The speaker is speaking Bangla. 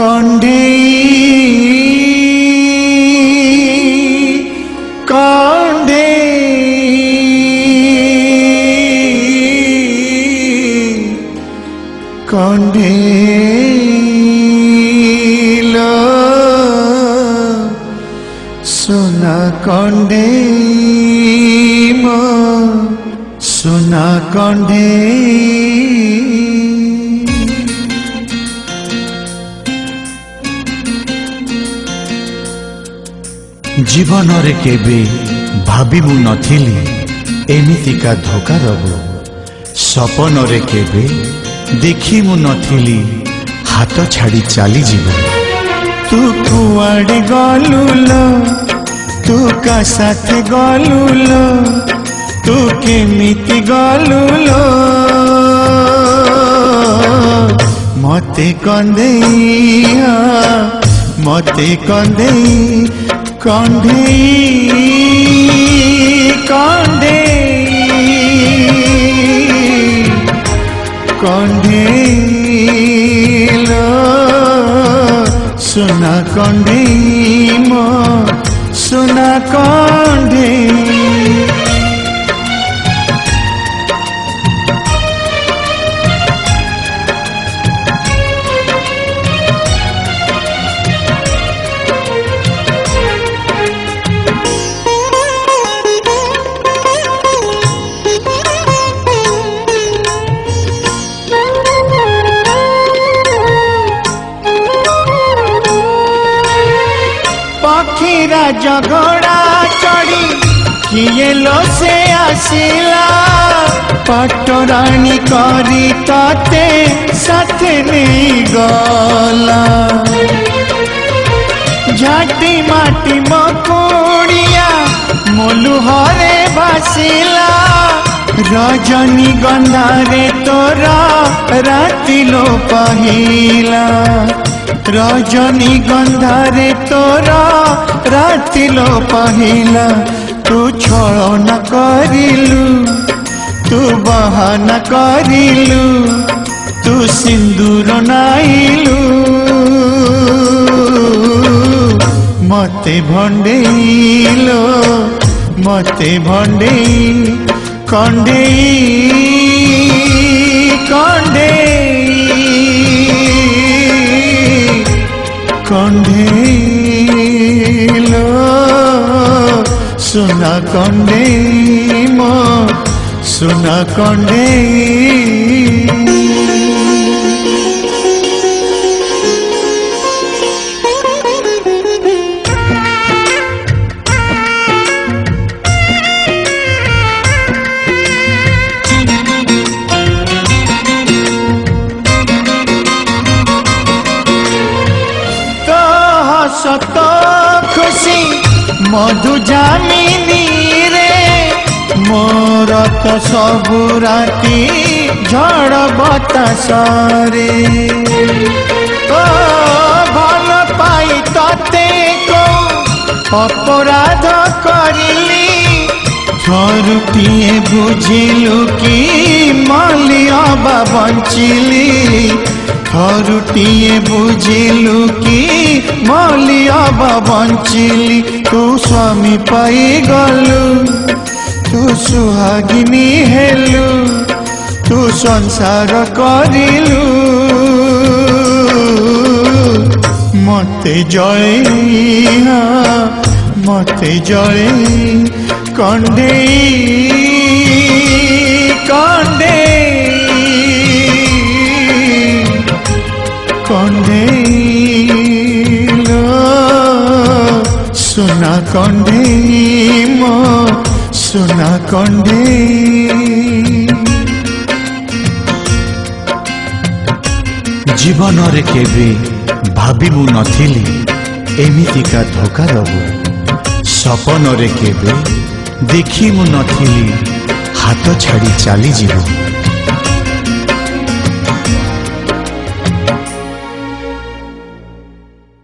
কণ্ঠে কণ্ঠে কণ্ঠে সোনা কণ্ঠে সোনা কণ্ঠে ଜୀବନରେ କେବେ ଭାବିବୁ ନଥିଲି ଏମିତିକା ଧୋକା ଦେବୁ ସପନରେ କେବେ ଦେଖି ମୁଁ ନଥିଲି ହାତ ଛାଡ଼ି ଚାଲିଯିବୁ ତୁ କୁଆଡ଼େ ଗଲୁ ଲୋ ତୁ କା ସାଥେ ଗଲୁ ଲୋ ତୁ କେମିତି ଗଲୁ ଲୋ ମତେ କନ୍ଦେଇ ମତେ କନ୍ଦେଇ कांढेई कांढेई कांढेई लो सुना कांढेई मो सुना कांढेई झगड़ा चढ़ी किए लो से आसला पटरानी करी तते साथ नहीं गला झाटी माटी मकोड़िया मोलुहरे भासिला रजनी गंधारे तोरा रातिलो पहिला রজনী গন্ধারে তোরা রাতিল পাহিলা তু ছলনা করিলু তু বাহানা করিলু তু সিন্দুর নাইলু মতে ভণ্ডেইলো মতে ভণ্ডেই কণ্ডেই సున కొండే సున కొండే মধু জামিনী ମୋର ତ ସବୁ ରାତି ଝଡ଼ ବତାସରେ ଓ ଭଲ ପାଇ ତତେ ଅପରାଧ କରିଲି ଥରୁଟିଏ ବୁଝିଲୁ କି ମଲି ଅବା ବଞ୍ଚିଲି ଥରୁଟିଏ ବୁଝିଲୁ କି ମଲି ଅବା ବଞ୍ଚିଲି ତୁ ସ୍ୱାମୀ ପାଇଗଲୁ ତୁ ସୁହାଗିନୀ ହେଲୁ ତୁ ସଂସାର କରିଲୁ ମତେ ଜଳେ ମତେ ଜଳେ କଣ୍ଢେଇ ସୁନା କଣ୍ଢେ ମୋ ସୁନା କଣ୍ଢେ ଜୀବନରେ କେବେ ଭାବିବୁ ନଥିଲି ଏମିତିକା ଧୋକା ଦେବୁ ସପନରେ କେବେ ଦେଖିବୁ ନଥିଲି ହାତ ଛାଡ଼ି ଚାଲିଯିବୁ